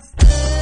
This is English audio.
Thanks.